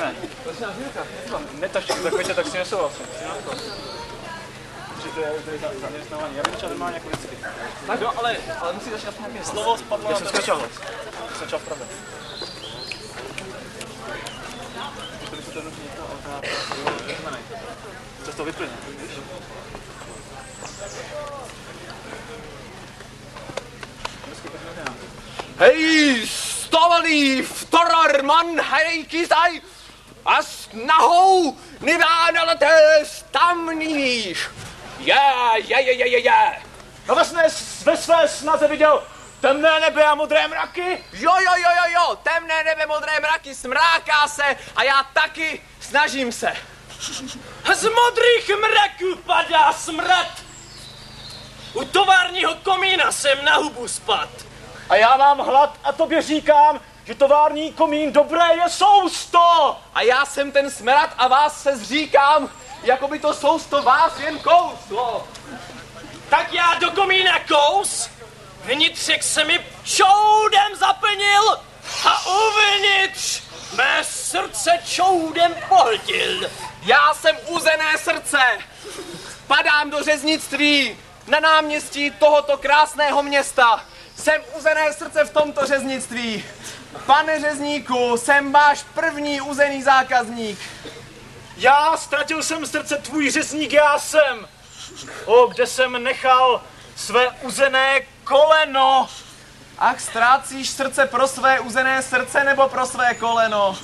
Ne. Netaž takový tak si nesouhlasím. Že to je, zaměstnávání. Já bych začal normálně jako vždycky. Tak jo, ale, ale musí začít aspoň nějaké slovo spadlo. Já jsem někoho, ale to já to z toho vyplyne? Hej, stolný vtorarman hejkisaj a s nahou nivánalatés tam níž. Je, je, je, je, je, je. No vlastně ve své snaze viděl temné nebe a modré mraky. Jo, jo, jo, jo, jo, temné nebe, modré mraky, smráká se a já taky snažím se. Z modrých mraků padá smrad. U továrního komína jsem na hubu spad. A já mám hlad a tobě říkám, že tovární komín dobré je sousto. A já jsem ten smrad a vás se zříkám, jako by to sousto vás jen kouslo. Tak já do komína kous, vnitřek se mi čoudem zaplnil a uvnitř mé srdce čoudem pohltil. Já jsem uzené srdce. Padám do řeznictví na náměstí tohoto krásného města. Jsem uzené srdce v tomto řeznictví. Pane řezníku, jsem váš první uzený zákazník. Já ztratil jsem srdce tvůj řezník, já jsem. O, kde jsem nechal své uzené koleno. Ach, ztrácíš srdce pro své uzené srdce nebo pro své koleno?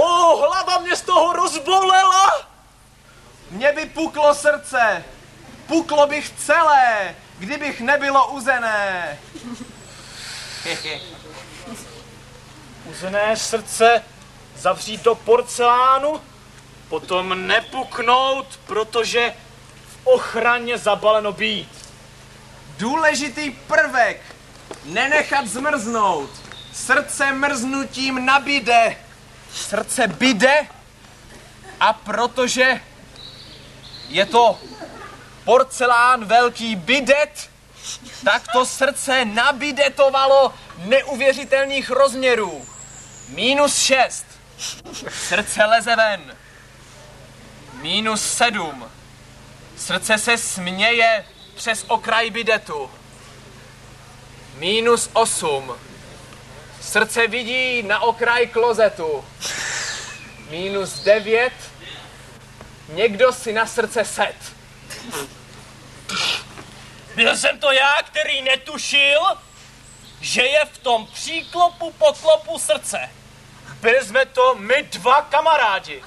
O, hlava mě z toho rozbolela. Mně by puklo srdce. Puklo bych celé, kdybych nebylo uzené. Uzené srdce zavřít do porcelánu, potom nepuknout, protože v ochraně zabaleno být. Důležitý prvek. Nenechat zmrznout. Srdce mrznutím nabide. Srdce bide a protože je to porcelán velký bidet, tak to srdce nabidetovalo neuvěřitelných rozměrů. Minus šest. Srdce leze ven. Minus sedm. Srdce se směje přes okraj bidetu. Minus osm. Srdce vidí na okraj klozetu. Minus devět. Někdo si na srdce set. Byl jsem to já, který netušil, že je v tom příklopu poklopu srdce. Byli jsme to my dva kamarádi.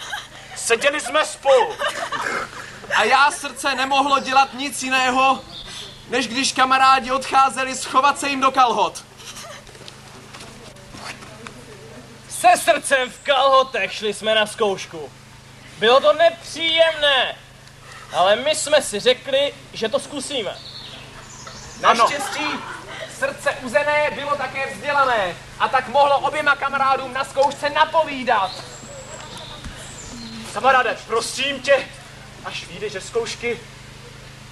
Seděli jsme spolu. A já srdce nemohlo dělat nic jiného, než když kamarádi odcházeli schovat se jim do kalhot. Se srdcem v kalhotech šli jsme na zkoušku. Bylo to nepříjemné, ale my jsme si řekli, že to zkusíme. Naštěstí srdce uzené bylo také vzdělané a tak mohlo oběma kamarádům na zkoušce napovídat. Kamaráde, prosím tě, až vyjdeš ze zkoušky,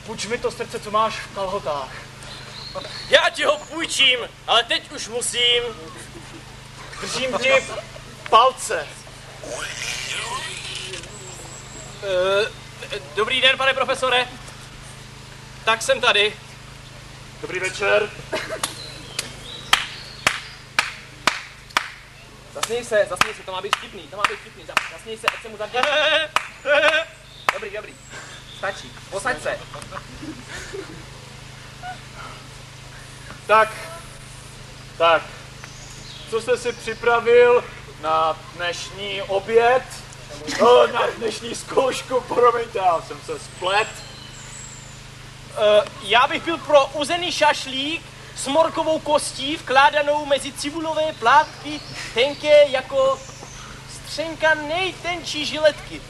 půjč mi to srdce, co máš v kalhotách. Já ti ho půjčím, ale teď už musím. Držím ti palce. Eh, Dobrý den, pane profesore. Tak jsem tady. Dobrý večer. Zasněj se, zasněj se, to má být vtipný, to má být vtipný. Zas- Zasněj se, ať se mu zavděčí. Dobrý, dobrý. Stačí. Posaď se. Tak, tak, co jste si připravil na dnešní oběd? No, na dnešní zkoušku, promiňte, já jsem se splet. Eh, Já bych byl pro uzený šašlík s morkovou kostí vkládanou mezi cibulové plátky, tenké jako střenka nejtenčí žiletky.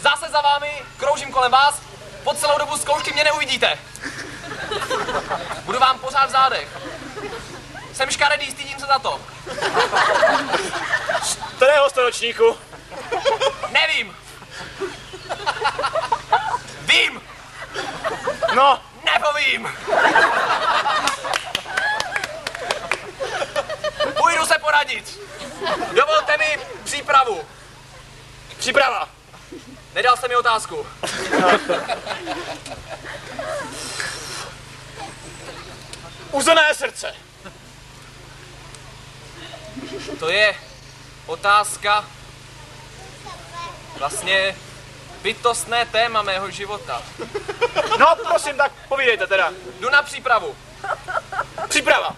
Zase za vámi, kroužím kolem vás, po celou dobu zkoušky mě neuvidíte. Budu vám pořád v zádech. Jsem škaredý, stydím se za to. Kterého storočníku? Nevím. Vím. No, Nepovím. Půjdu se poradit. Dovolte mi Příprava. Nedal jste mi otázku. Uzené srdce. To je otázka vlastně bytostné téma mého života. No, prosím, tak povídejte teda. Jdu na přípravu. Příprava.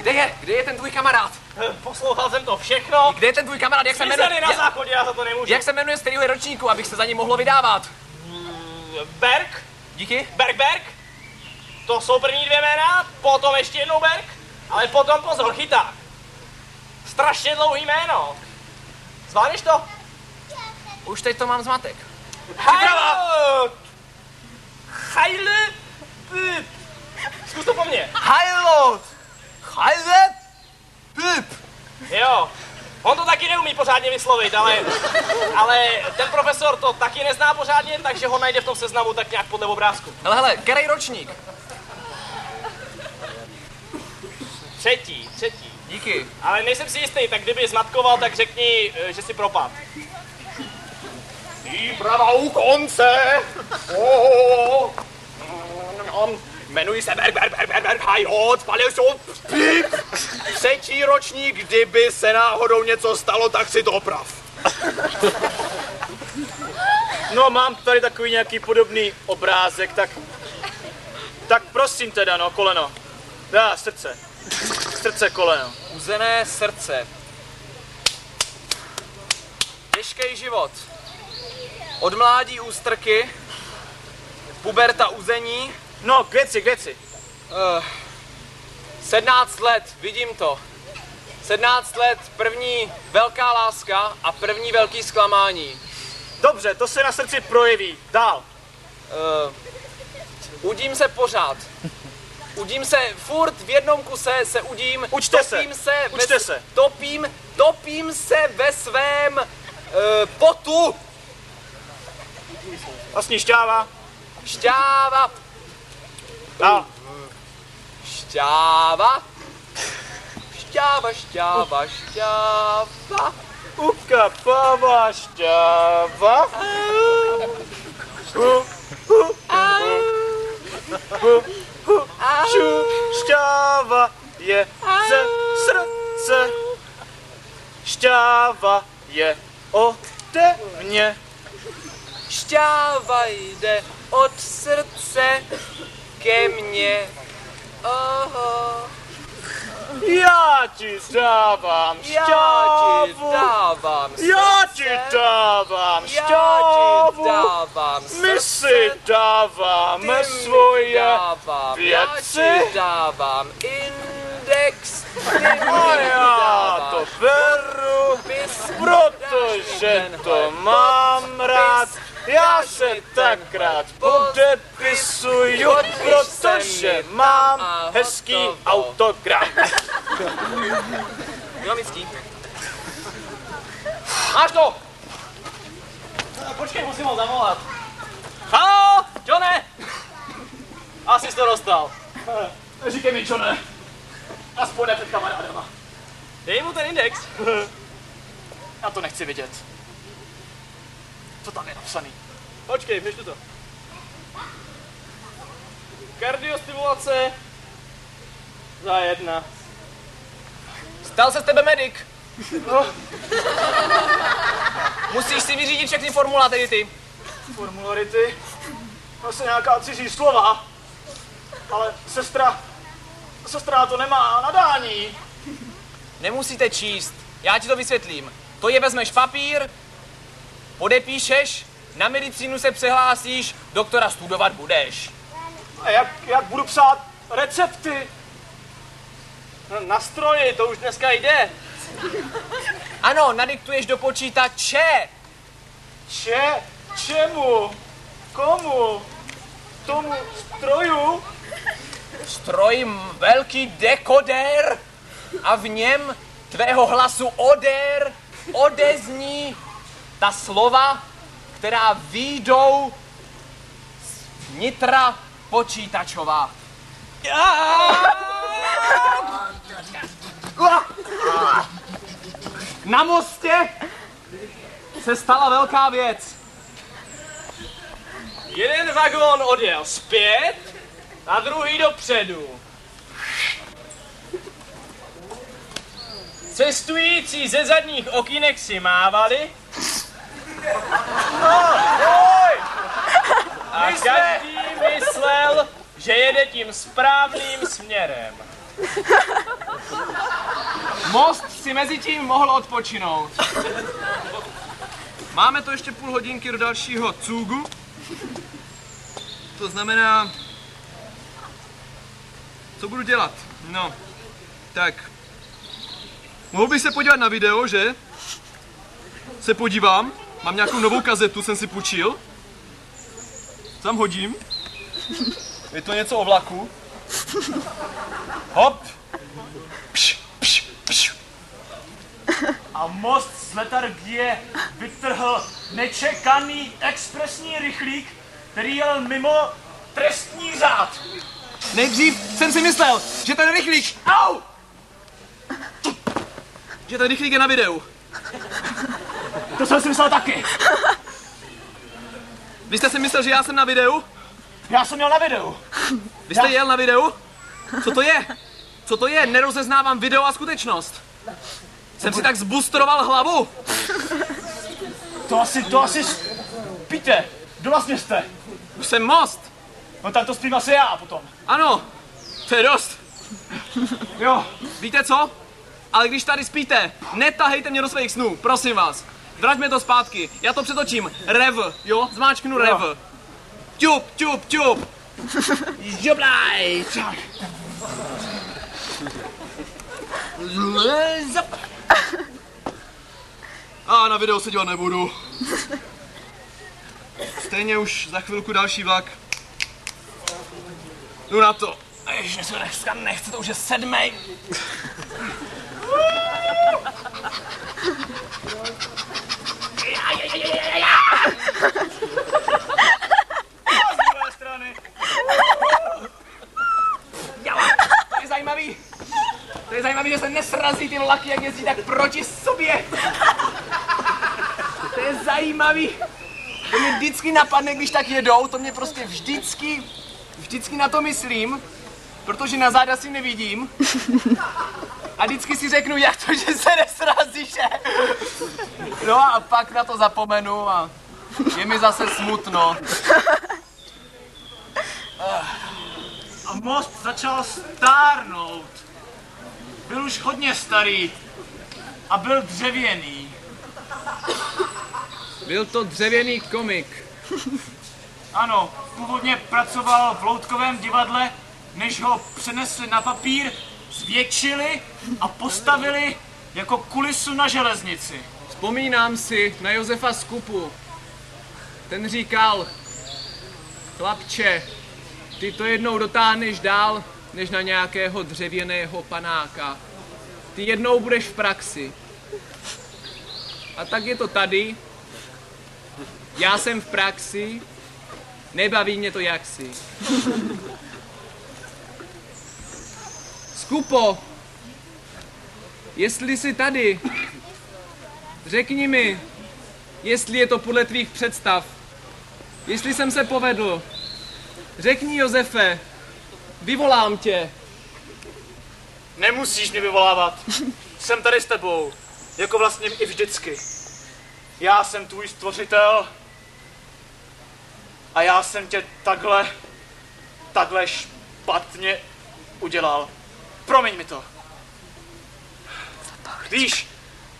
Kde je? Kde je ten tvůj kamarád? Poslouchal jsem to všechno. Kde je ten tvůj kamarád? Jak se jmenuje? Na Jak, záchodě, já za to nemůžu. jak se jmenuje z kterého ročníku, abych se za ním mohlo vydávat? Berg? Díky. Berg, Berg? To jsou první dvě jména, potom ještě jednou Berg, ale potom pozor, chyták. Strašně dlouhý jméno. Zvládneš to? Už teď to mám zmatek. Hajlo! Hajle! Zkus to po mně. Hajlo! Hajle! Pip! Jo. On to taky neumí pořádně vyslovit, ale, ale ten profesor to taky nezná pořádně, takže ho najde v tom seznamu tak nějak podle obrázku. Hele, hele, který ročník? Třetí, třetí. Díky. Ale nejsem si jistý, tak kdyby zmatkoval, tak řekni, eh, že si propad. Příprava u konce. Oh. Jmenuji se Berg, Berg, Berg, Berg, Berg, Hajhot, spalil jsem pip. Třetí ročník, kdyby se náhodou něco stalo, tak si to oprav. No, mám tady takový nějaký podobný obrázek, tak... Tak prosím teda, no, koleno. Dá, srdce. Srdce, koleno. Uzené srdce. Těžký život. Od mládí ústrky, puberta uzení, No, k věci, k věci. Uh, 17 let, vidím to. 17 let, první velká láska a první velký zklamání. Dobře, to se na srdci projeví. Dál. Uh, udím se pořád. Udím se furt v jednom kuse se udím. Učte se. topím se. Učte ve, se. Topím, topím se ve svém uh, potu. Vlastní šťáva. Šťáva, Dál. šťáva. Šťáva, šťáva, šťáva. Ukapava šťáva. Hu, hu, hu, hu, šu, šťáva je ze srdce. Šťáva je ode mě. Šťáva jde od srdce ke mně. Oho, Já ti dávám já ti šťávu. dávám Já ti srdce, dávám já ti šťávu. dávám My si srdce, dáváme ty mi svoje dávám, já věci. ti dávám index, ty mi A já to dáváš beru, podpis, protože to mám rád. Já se tak rád podepisuju, protože mám hezký autogram. Dynamický. Máš to! Počkej, musím ho zavolat. Halo, Johne! Asi jsi to dostal. Říkej mi, čo ne. Aspoň ne před kamarádama. Dej mu ten index. Já to nechci vidět. Co tam je napsaný? Počkej, přečtu to. Kardiostimulace za jedna. Stal se z tebe medic. Musíš si vyřídit všechny formula, tedy ty. Formularity. Vlastně nějaká cizí slova. Ale sestra... Sestra to nemá nadání. Nemusíte číst, já ti to vysvětlím. To je vezmeš papír, podepíšeš, na medicínu se přehlásíš, doktora studovat budeš. A jak, jak budu psát recepty? No, na stroji, to už dneska jde. Ano, nadiktuješ do počítače. Če? Čemu? Komu? Tomu stroju? Stroj velký dekoder a v něm tvého hlasu odér odezní ta slova, která výjdou z nitra počítačová. Na mostě se stala velká věc. Jeden vagón odjel zpět a druhý dopředu. Cestující ze zadních okýnek si mávali. A každý myslel, že jede tím správným směrem. Most si mezi tím mohl odpočinout. Máme to ještě půl hodinky do dalšího cugu. To znamená, co budu dělat? No, tak. Mohl bych se podívat na video, že? Se podívám. Mám nějakou novou kazetu, jsem si půjčil. Tam hodím. Je to něco o vlaku. Hop. Pš, pš, pš. A most z letargie vytrhl nečekaný expresní rychlík, který jel mimo trestní řád. Nejdřív jsem si myslel, že ten rychlík, au! Že ten rychlík je na videu. To jsem si myslel taky. Vy jste si myslel, že já jsem na videu? Já jsem měl na videu. Vy jste jel na videu? Co to je? Co to je? Nerozeznávám video a skutečnost. Jsem si tak zbustroval hlavu. To asi, to asi spíte. Kdo vlastně jste? Jsem most. No tak to spím asi já potom. Ano, to je dost. Jo, Víte co? Ale když tady spíte, netahejte mě do svých snů, prosím vás. Vraťme to zpátky, já to přetočím. Rev, jo? Zmáčknu rev. Ťup, ťup, ťup. Žoblaj. Zap. A na video se dívat nebudu. Stejně už za chvilku další vlak. Jdu na to. Ježiš, se dneska nechce, to už je sedmý. z druhé strany. To je zajímavý. Zajímavý, že se nesrazí ty vlaky, jak jezdí tak proti sobě. To je zajímavý. To mě vždycky napadne, když tak jedou, to mě prostě vždycky, vždycky na to myslím, protože na záda si nevidím. A vždycky si řeknu, jak to, že se nesrazí, že? No a pak na to zapomenu a je mi zase smutno. A most začal stárnout. Byl už hodně starý a byl dřevěný. Byl to dřevěný komik. Ano, původně pracoval v loutkovém divadle, než ho přenesli na papír, zvětšili a postavili jako kulisu na železnici. Vzpomínám si na Josefa Skupu. Ten říkal, chlapče, ty to jednou dotáhneš dál, než na nějakého dřevěného panáka. Ty jednou budeš v praxi. A tak je to tady. Já jsem v praxi, nebaví mě to jaksi. Skupo, jestli jsi tady, Řekni mi, jestli je to podle tvých představ. Jestli jsem se povedl. Řekni, Josefe, vyvolám tě. Nemusíš mě vyvolávat. Jsem tady s tebou. Jako vlastně i vždycky. Já jsem tvůj stvořitel. A já jsem tě takhle, takhle špatně udělal. Promiň mi to. Víš,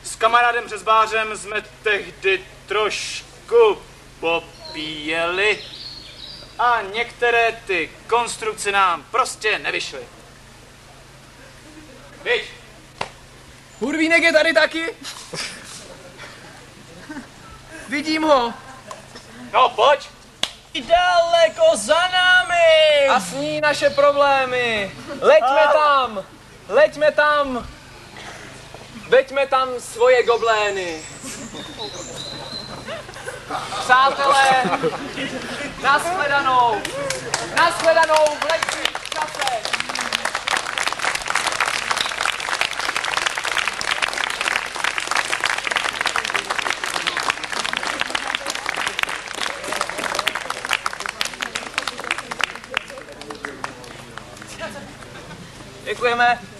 s kamarádem Řezbářem jsme tehdy trošku popíjeli a některé ty konstrukce nám prostě nevyšly. Víš, Hurvínek je tady taky? Vidím ho. no pojď. Daleko za námi! A sní naše problémy. Leďme tam. Leďme tam. Veďme tam svoje goblény. Přátelé, nashledanou, nashledanou v lepších časech. Děkujeme.